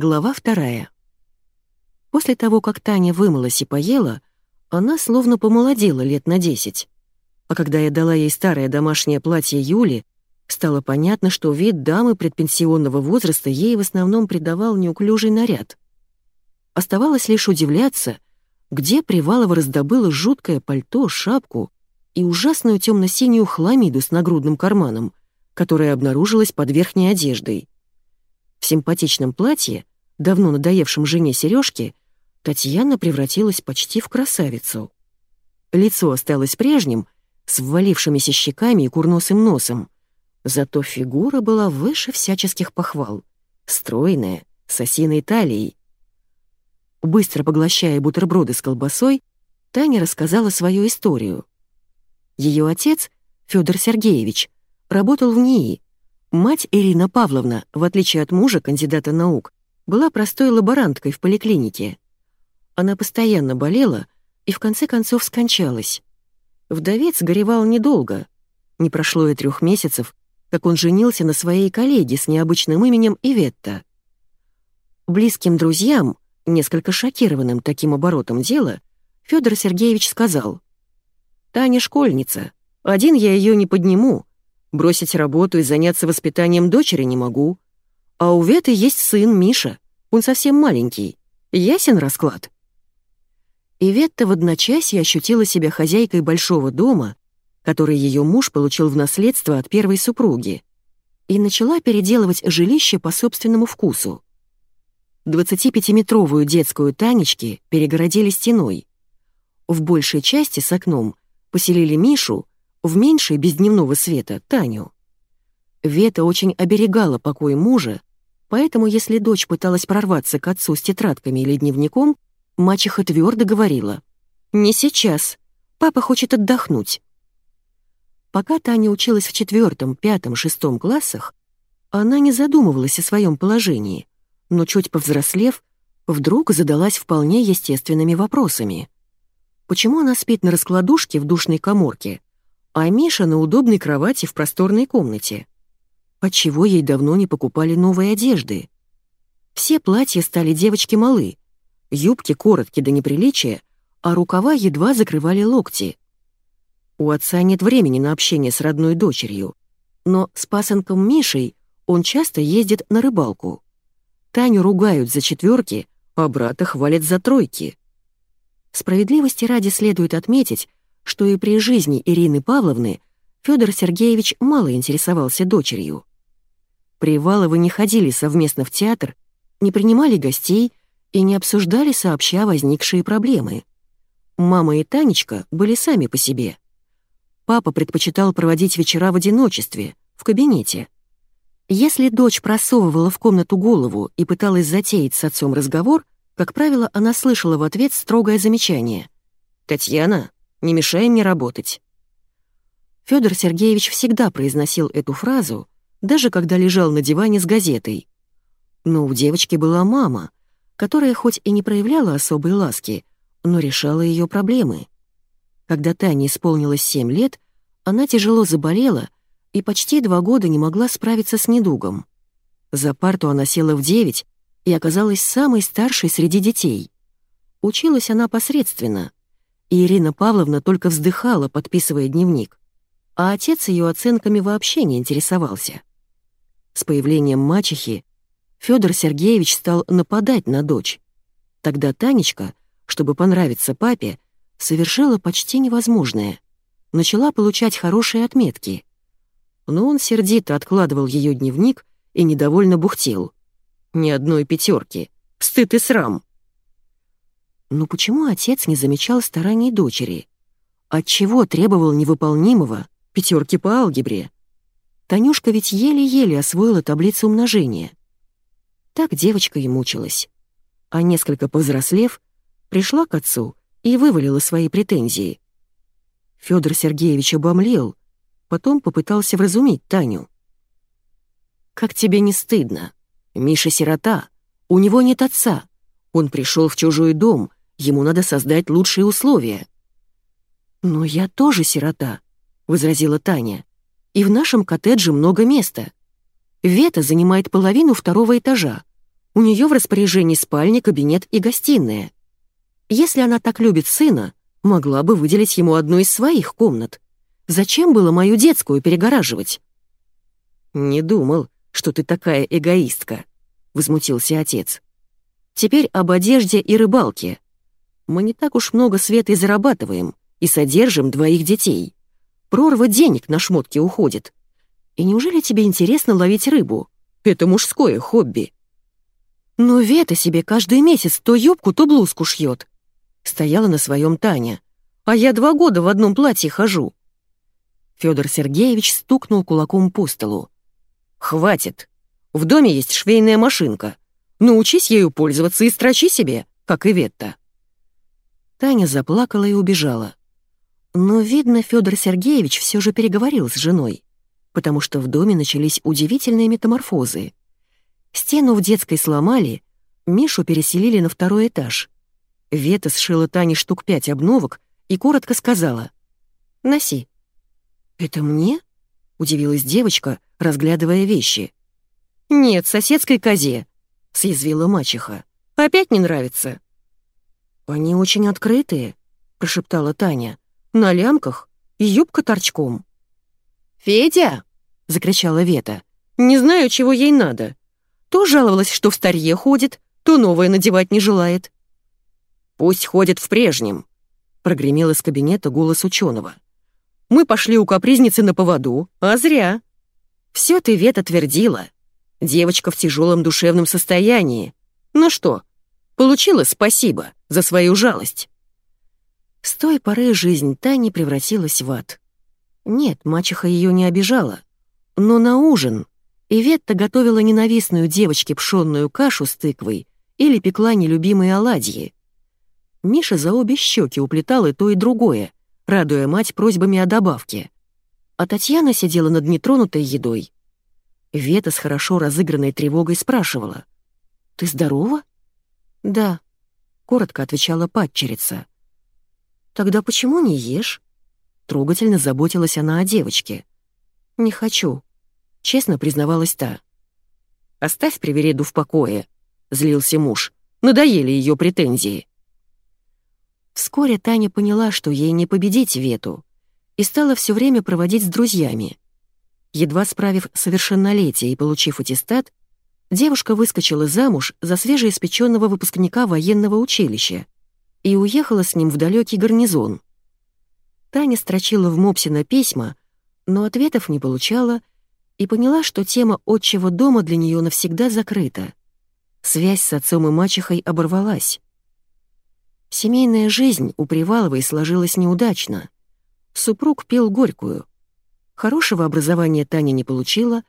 Глава вторая. После того, как Таня вымылась и поела, она словно помолодела лет на десять. А когда я дала ей старое домашнее платье Юли, стало понятно, что вид дамы предпенсионного возраста ей в основном придавал неуклюжий наряд. Оставалось лишь удивляться, где Привалова раздобыла жуткое пальто, шапку и ужасную темно-синюю хламиду с нагрудным карманом, которая обнаружилась под верхней одеждой. В симпатичном платье, давно надоевшем жене сережки, Татьяна превратилась почти в красавицу. Лицо осталось прежним, с ввалившимися щеками и курносым носом, зато фигура была выше всяческих похвал, стройная, с осиной талией. Быстро поглощая бутерброды с колбасой, Таня рассказала свою историю. Ее отец, Федор Сергеевич, работал в НИИ, Мать Ирина Павловна, в отличие от мужа, кандидата наук, была простой лаборанткой в поликлинике. Она постоянно болела и в конце концов скончалась. Вдовец горевал недолго. Не прошло и трех месяцев, как он женился на своей коллеге с необычным именем Иветта. Близким друзьям, несколько шокированным таким оборотом дела, Федор Сергеевич сказал, «Таня школьница, один я ее не подниму, Бросить работу и заняться воспитанием дочери не могу. А у Веты есть сын Миша. Он совсем маленький. Ясен расклад?» И Ветта в одночасье ощутила себя хозяйкой большого дома, который ее муж получил в наследство от первой супруги, и начала переделывать жилище по собственному вкусу. 25-метровую детскую Танечки перегородили стеной. В большей части с окном поселили Мишу, в меньшей без дневного света Таню. Вета очень оберегала покой мужа, поэтому если дочь пыталась прорваться к отцу с тетрадками или дневником, мачеха твердо говорила «Не сейчас, папа хочет отдохнуть». Пока Таня училась в четвертом, пятом, шестом классах, она не задумывалась о своем положении, но чуть повзрослев, вдруг задалась вполне естественными вопросами. Почему она спит на раскладушке в душной коморке, а Миша на удобной кровати в просторной комнате. Отчего ей давно не покупали новой одежды? Все платья стали девочки малы, юбки короткие до неприличия, а рукава едва закрывали локти. У отца нет времени на общение с родной дочерью, но с пасынком Мишей он часто ездит на рыбалку. Таню ругают за четверки, а брата хвалят за тройки. Справедливости ради следует отметить, что и при жизни Ирины Павловны Федор Сергеевич мало интересовался дочерью. Приваловы не ходили совместно в театр, не принимали гостей и не обсуждали сообща возникшие проблемы. Мама и Танечка были сами по себе. Папа предпочитал проводить вечера в одиночестве, в кабинете. Если дочь просовывала в комнату голову и пыталась затеять с отцом разговор, как правило, она слышала в ответ строгое замечание. «Татьяна, не мешай мне работать». Федор Сергеевич всегда произносил эту фразу, даже когда лежал на диване с газетой. Но у девочки была мама, которая хоть и не проявляла особой ласки, но решала ее проблемы. Когда Тане исполнилось семь лет, она тяжело заболела и почти два года не могла справиться с недугом. За парту она села в девять и оказалась самой старшей среди детей. Училась она посредственно, и Ирина Павловна только вздыхала, подписывая дневник. А отец ее оценками вообще не интересовался. С появлением мачехи Федор Сергеевич стал нападать на дочь. Тогда Танечка, чтобы понравиться папе, совершила почти невозможное. Начала получать хорошие отметки. Но он сердито откладывал ее дневник и недовольно бухтел. «Ни одной пятерки. Стыд и срам!» Но почему отец не замечал стараний дочери? Отчего требовал невыполнимого пятерки по алгебре? Танюшка ведь еле-еле освоила таблицу умножения. Так девочка и мучилась. А несколько повзрослев, пришла к отцу и вывалила свои претензии. Федор Сергеевич обомлел, потом попытался вразумить Таню. «Как тебе не стыдно? Миша сирота, у него нет отца. Он пришел в чужой дом, Ему надо создать лучшие условия». «Но я тоже сирота», — возразила Таня. «И в нашем коттедже много места. Вета занимает половину второго этажа. У нее в распоряжении спальня, кабинет и гостиная. Если она так любит сына, могла бы выделить ему одну из своих комнат. Зачем было мою детскую перегораживать? «Не думал, что ты такая эгоистка», — возмутился отец. «Теперь об одежде и рыбалке. Мы не так уж много света и зарабатываем, и содержим двоих детей. Прорва денег на шмотки уходит. И неужели тебе интересно ловить рыбу? Это мужское хобби». «Но Вета себе каждый месяц то юбку, то блузку шьет. Стояла на своем Таня. «А я два года в одном платье хожу». Федор Сергеевич стукнул кулаком по столу. «Хватит. В доме есть швейная машинка. Научись ею пользоваться и строчи себе, как и Ветта». Таня заплакала и убежала. Но, видно, Федор Сергеевич все же переговорил с женой, потому что в доме начались удивительные метаморфозы. Стену в детской сломали, Мишу переселили на второй этаж. Вета сшила Тане штук пять обновок и коротко сказала «Носи». «Это мне?» — удивилась девочка, разглядывая вещи. «Нет, соседской козе», — съязвила мачеха. «Опять не нравится?» «Они очень открытые», — прошептала Таня. «На лямках и юбка торчком». «Федя!» — закричала Вета. «Не знаю, чего ей надо. То жаловалась, что в старье ходит, то новое надевать не желает. «Пусть ходит в прежнем», — прогремел из кабинета голос ученого. «Мы пошли у капризницы на поводу, а зря. Все ты, Вета, твердила. Девочка в тяжелом душевном состоянии. Ну что, получила спасибо за свою жалость». С той поры жизнь Тани превратилась в ад. Нет, мачеха ее не обижала. Но на ужин Иветта готовила ненавистную девочке пшенную кашу с тыквой или пекла нелюбимые оладьи. Миша за обе щеки уплетал и то, и другое, радуя мать просьбами о добавке. А Татьяна сидела над нетронутой едой. Вета с хорошо разыгранной тревогой спрашивала. «Ты здорова?» «Да», — коротко отвечала падчерица. «Тогда почему не ешь?» Трогательно заботилась она о девочке. «Не хочу», — честно признавалась та. «Оставь привереду в покое», — злился муж. «Надоели ее претензии». Вскоре Таня поняла, что ей не победить Вету, и стала все время проводить с друзьями. Едва справив совершеннолетие и получив аттестат, девушка выскочила замуж за свежеиспеченного выпускника военного училища и уехала с ним в далекий гарнизон. Таня строчила в Мопсина письма, но ответов не получала и поняла, что тема отчего дома для нее навсегда закрыта. Связь с отцом и мачехой оборвалась. Семейная жизнь у Приваловой сложилась неудачно. Супруг пил горькую. Хорошего образования Таня не получила,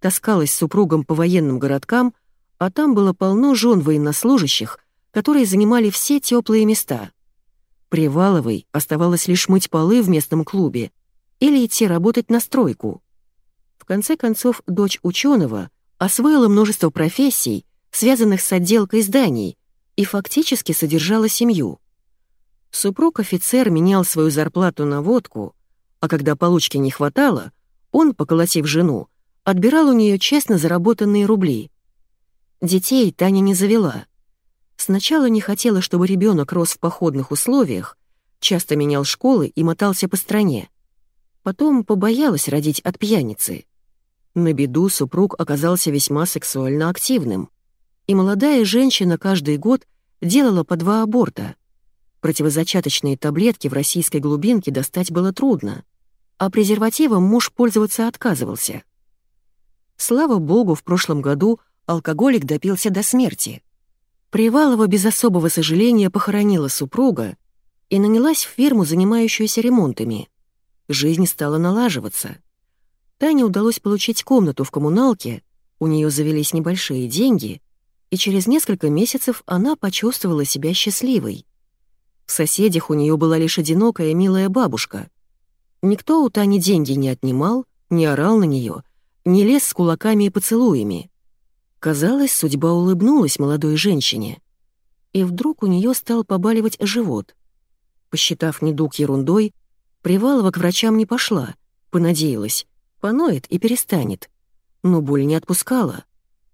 таскалась с супругом по военным городкам, а там было полно жен военнослужащих, которые занимали все теплые места. Приваловой оставалось лишь мыть полы в местном клубе или идти работать на стройку. В конце концов, дочь ученого освоила множество профессий, связанных с отделкой зданий, и фактически содержала семью. Супруг-офицер менял свою зарплату на водку, а когда получки не хватало, он, поколотив жену, отбирал у нее честно заработанные рубли. Детей Таня не завела. Сначала не хотела, чтобы ребенок рос в походных условиях, часто менял школы и мотался по стране. Потом побоялась родить от пьяницы. На беду супруг оказался весьма сексуально активным и молодая женщина каждый год делала по два аборта. Противозачаточные таблетки в российской глубинке достать было трудно, а презервативом муж пользоваться отказывался. Слава богу, в прошлом году алкоголик допился до смерти. Привалова без особого сожаления похоронила супруга и нанялась в фирму, занимающуюся ремонтами. Жизнь стала налаживаться. Тане удалось получить комнату в коммуналке, у нее завелись небольшие деньги, и через несколько месяцев она почувствовала себя счастливой. В соседях у нее была лишь одинокая милая бабушка. Никто у Тани деньги не отнимал, не орал на нее, не лез с кулаками и поцелуями. Казалось, судьба улыбнулась молодой женщине. И вдруг у нее стал побаливать живот. Посчитав недуг ерундой, Привалова к врачам не пошла, понадеялась, поноет и перестанет. Но боль не отпускала.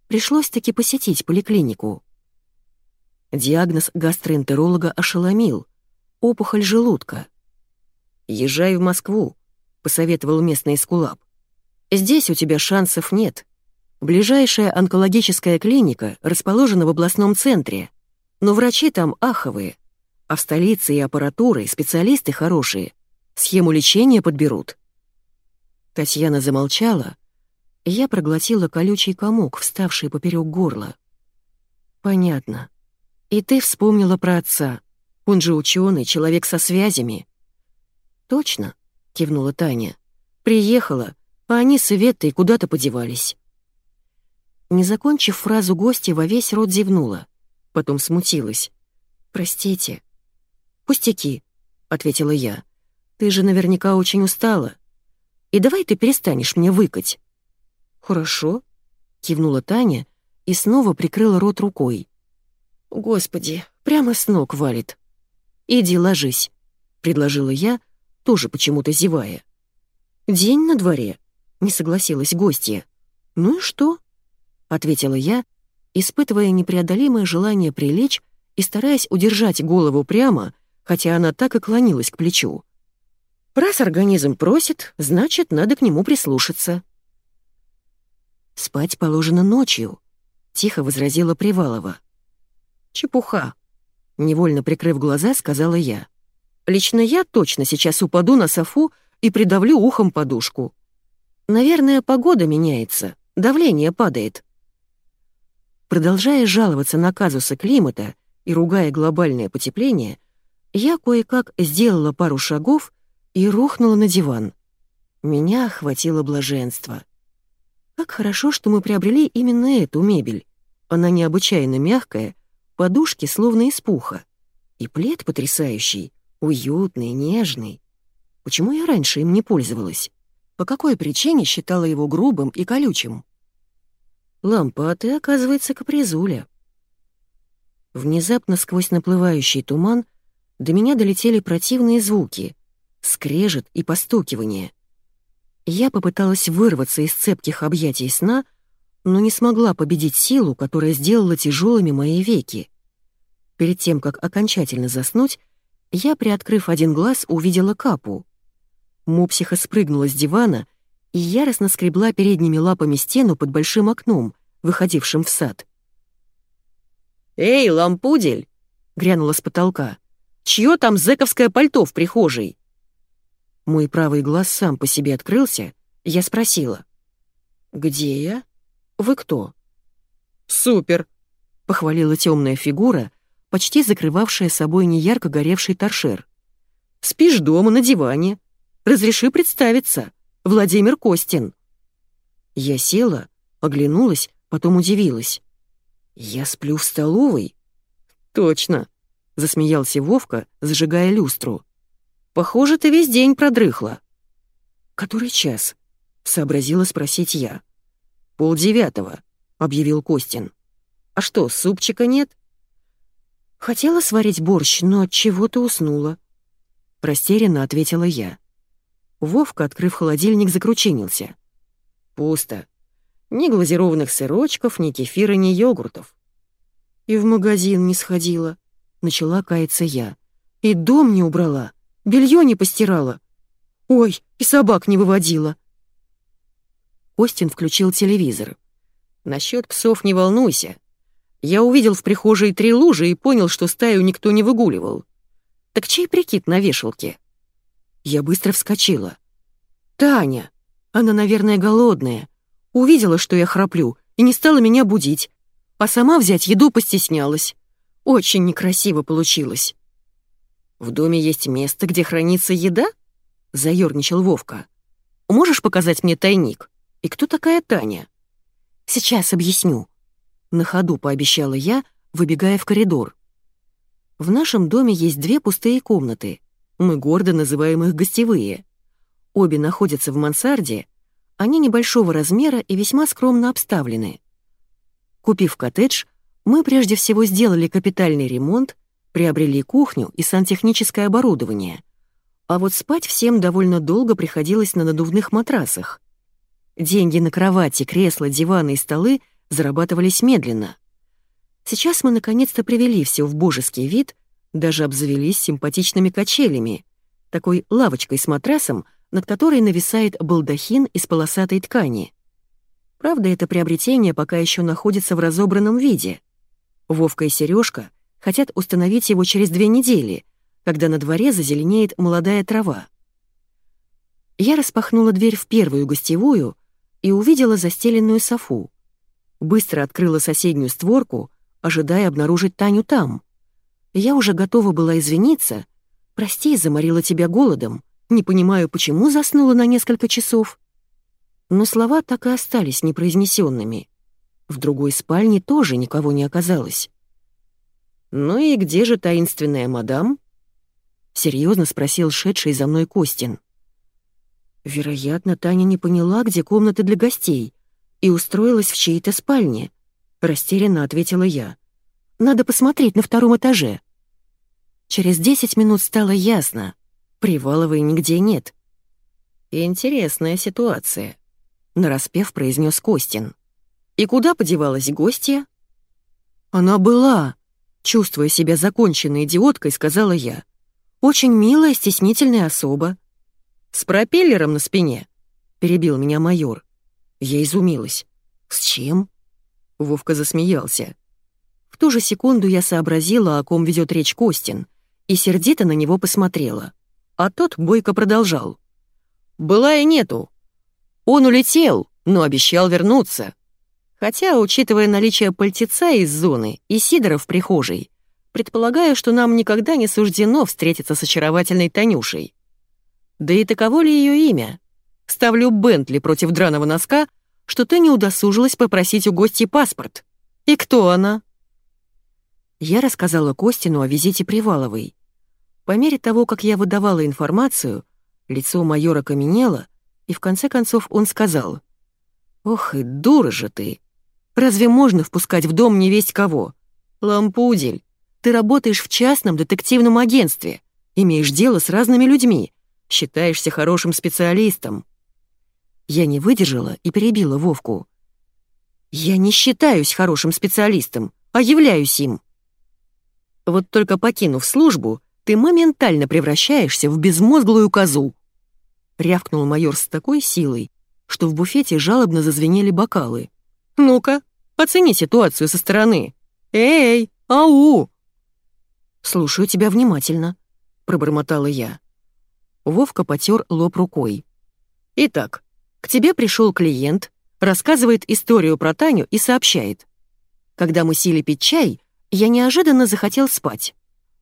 пришлось таки посетить поликлинику. Диагноз гастроэнтеролога ошеломил. Опухоль желудка. «Езжай в Москву», — посоветовал местный эскулап. «Здесь у тебя шансов нет. Ближайшая онкологическая клиника расположена в областном центре, но врачи там аховые, а в столице и аппаратуры специалисты хорошие, схему лечения подберут». Татьяна замолчала, я проглотила колючий комок, вставший поперек горла. «Понятно. И ты вспомнила про отца. Он же ученый, человек со связями». «Точно», — кивнула Таня. «Приехала, а они с Иветтой куда-то подевались». Не закончив фразу гостья, во весь рот зевнула. Потом смутилась. «Простите». «Пустяки», — ответила я. «Ты же наверняка очень устала. И давай ты перестанешь мне выкать». «Хорошо», — кивнула Таня и снова прикрыла рот рукой. «Господи, прямо с ног валит». «Иди ложись», — предложила я, тоже почему-то зевая. «День на дворе», — не согласилась гостья. «Ну и что?» — ответила я, испытывая непреодолимое желание прилечь и стараясь удержать голову прямо, хотя она так и клонилась к плечу. «Раз организм просит, значит, надо к нему прислушаться». «Спать положено ночью», — тихо возразила Привалова. «Чепуха», — невольно прикрыв глаза, сказала я. «Лично я точно сейчас упаду на софу и придавлю ухом подушку. Наверное, погода меняется, давление падает». Продолжая жаловаться на казусы климата и ругая глобальное потепление, я кое-как сделала пару шагов и рухнула на диван. Меня охватило блаженство — как хорошо, что мы приобрели именно эту мебель. Она необычайно мягкая, подушки словно из пуха. И плед потрясающий, уютный, нежный. Почему я раньше им не пользовалась? По какой причине считала его грубым и колючим? Лампа, а ты, оказывается, капризуля. Внезапно сквозь наплывающий туман до меня долетели противные звуки, скрежет и постукивание — я попыталась вырваться из цепких объятий сна, но не смогла победить силу, которая сделала тяжелыми мои веки. Перед тем, как окончательно заснуть, я, приоткрыв один глаз, увидела капу. Мопсиха спрыгнула с дивана и яростно скребла передними лапами стену под большим окном, выходившим в сад. «Эй, лампудель!» — грянула с потолка. «Чье там зэковское пальто в прихожей?» Мой правый глаз сам по себе открылся, я спросила. «Где я? Вы кто?» «Супер!» — похвалила темная фигура, почти закрывавшая собой неярко горевший торшер. «Спишь дома на диване. Разреши представиться. Владимир Костин». Я села, оглянулась, потом удивилась. «Я сплю в столовой?» «Точно», — засмеялся Вовка, зажигая люстру. Похоже, ты весь день продрыхла». «Который час?» — сообразила спросить я. «Полдевятого», — объявил Костин. «А что, супчика нет?» «Хотела сварить борщ, но от чего-то уснула», — растерянно ответила я. Вовка, открыв холодильник, закручинился. «Пусто. Ни глазированных сырочков, ни кефира, ни йогуртов». «И в магазин не сходила», — начала каяться я. «И дом не убрала. Белье не постирала. Ой, и собак не выводила. Костин включил телевизор. Насчет псов не волнуйся. Я увидел в прихожей три лужи и понял, что стаю никто не выгуливал. Так чей прикид на вешалке? Я быстро вскочила. Таня! Она, наверное, голодная. Увидела, что я храплю, и не стала меня будить. А сама взять еду постеснялась. Очень некрасиво получилось. «В доме есть место, где хранится еда?» — заёрничал Вовка. «Можешь показать мне тайник? И кто такая Таня?» «Сейчас объясню», — на ходу пообещала я, выбегая в коридор. В нашем доме есть две пустые комнаты. Мы гордо называем их гостевые. Обе находятся в мансарде, они небольшого размера и весьма скромно обставлены. Купив коттедж, мы прежде всего сделали капитальный ремонт, приобрели кухню и сантехническое оборудование. А вот спать всем довольно долго приходилось на надувных матрасах. Деньги на кровати, кресла, диваны и столы зарабатывались медленно. Сейчас мы наконец-то привели все в божеский вид, даже обзавелись симпатичными качелями, такой лавочкой с матрасом, над которой нависает балдахин из полосатой ткани. Правда, это приобретение пока еще находится в разобранном виде. Вовка и Сережка хотят установить его через две недели, когда на дворе зазеленеет молодая трава. Я распахнула дверь в первую гостевую и увидела застеленную софу. Быстро открыла соседнюю створку, ожидая обнаружить Таню там. Я уже готова была извиниться. «Прости, заморила тебя голодом. Не понимаю, почему заснула на несколько часов». Но слова так и остались непроизнесенными. В другой спальне тоже никого не оказалось. «Ну и где же таинственная мадам?» — серьезно спросил шедший за мной Костин. Вероятно, Таня не поняла, где комнаты для гостей, и устроилась в чьей-то спальне. Растерянно ответила я. «Надо посмотреть на втором этаже». Через десять минут стало ясно. Приваловой нигде нет. «Интересная ситуация», — нараспев произнес Костин. «И куда подевалась гостья?» «Она была», Чувствуя себя законченной идиоткой, сказала я. «Очень милая, стеснительная особа». «С пропеллером на спине?» — перебил меня майор. Я изумилась. «С чем?» Вовка засмеялся. В ту же секунду я сообразила, о ком ведет речь Костин, и сердито на него посмотрела. А тот бойко продолжал. «Была и нету. Он улетел, но обещал вернуться. Хотя, учитывая наличие пальтеца из зоны и Сидора в прихожей, предполагаю, что нам никогда не суждено встретиться с очаровательной Танюшей. Да и таково ли ее имя? Ставлю Бентли против драного носка, что ты не удосужилась попросить у гостей паспорт. И кто она?» Я рассказала Костину о визите Приваловой. По мере того, как я выдавала информацию, лицо майора каменело, и в конце концов он сказал, «Ох и дура же ты! Разве можно впускать в дом невесть кого? Лампудель, ты работаешь в частном детективном агентстве, имеешь дело с разными людьми, считаешься хорошим специалистом. Я не выдержала и перебила Вовку. Я не считаюсь хорошим специалистом, а являюсь им. Вот только покинув службу, ты моментально превращаешься в безмозглую козу. Рявкнул майор с такой силой, что в буфете жалобно зазвенели бокалы. Ну-ка, оцени ситуацию со стороны. Эй, ау!» «Слушаю тебя внимательно», — пробормотала я. Вовка потер лоб рукой. «Итак, к тебе пришел клиент, рассказывает историю про Таню и сообщает. Когда мы сели пить чай, я неожиданно захотел спать.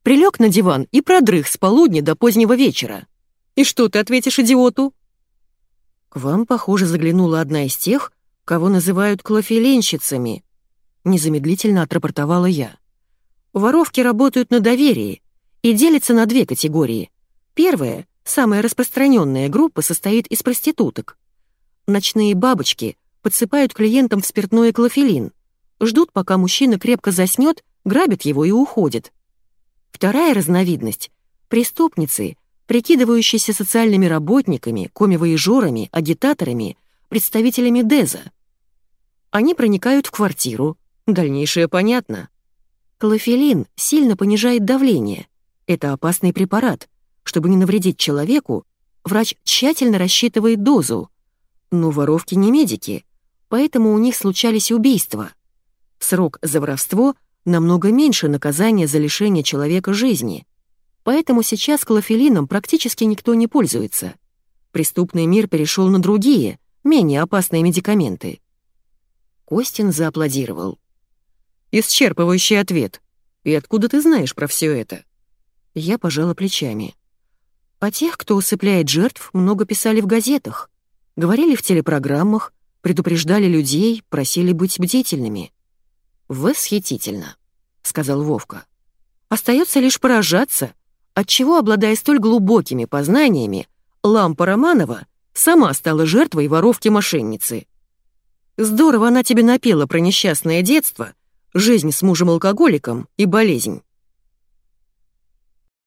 Прилег на диван и продрых с полудня до позднего вечера. И что ты ответишь идиоту?» «К вам, похоже, заглянула одна из тех, кого называют клофеленщицами», — незамедлительно отрапортовала я. «Воровки работают на доверии и делятся на две категории. Первая, самая распространенная группа, состоит из проституток. Ночные бабочки подсыпают клиентам в спиртное клофелин, ждут, пока мужчина крепко заснет, грабят его и уходят. Вторая разновидность — преступницы, прикидывающиеся социальными работниками, комивоежорами, агитаторами — представителями Деза. Они проникают в квартиру. Дальнейшее понятно. Клофелин сильно понижает давление. Это опасный препарат. Чтобы не навредить человеку, врач тщательно рассчитывает дозу. Но воровки не медики, поэтому у них случались убийства. Срок за воровство намного меньше наказания за лишение человека жизни. Поэтому сейчас клофелином практически никто не пользуется. Преступный мир перешел на другие, менее опасные медикаменты. Костин зааплодировал. «Исчерпывающий ответ. И откуда ты знаешь про все это?» Я пожала плечами. О тех, кто усыпляет жертв, много писали в газетах, говорили в телепрограммах, предупреждали людей, просили быть бдительными. «Восхитительно», — сказал Вовка. «Остается лишь поражаться, отчего, обладая столь глубокими познаниями, Лампа Романова Сама стала жертвой воровки-мошенницы. Здорово она тебе напела про несчастное детство, жизнь с мужем-алкоголиком и болезнь.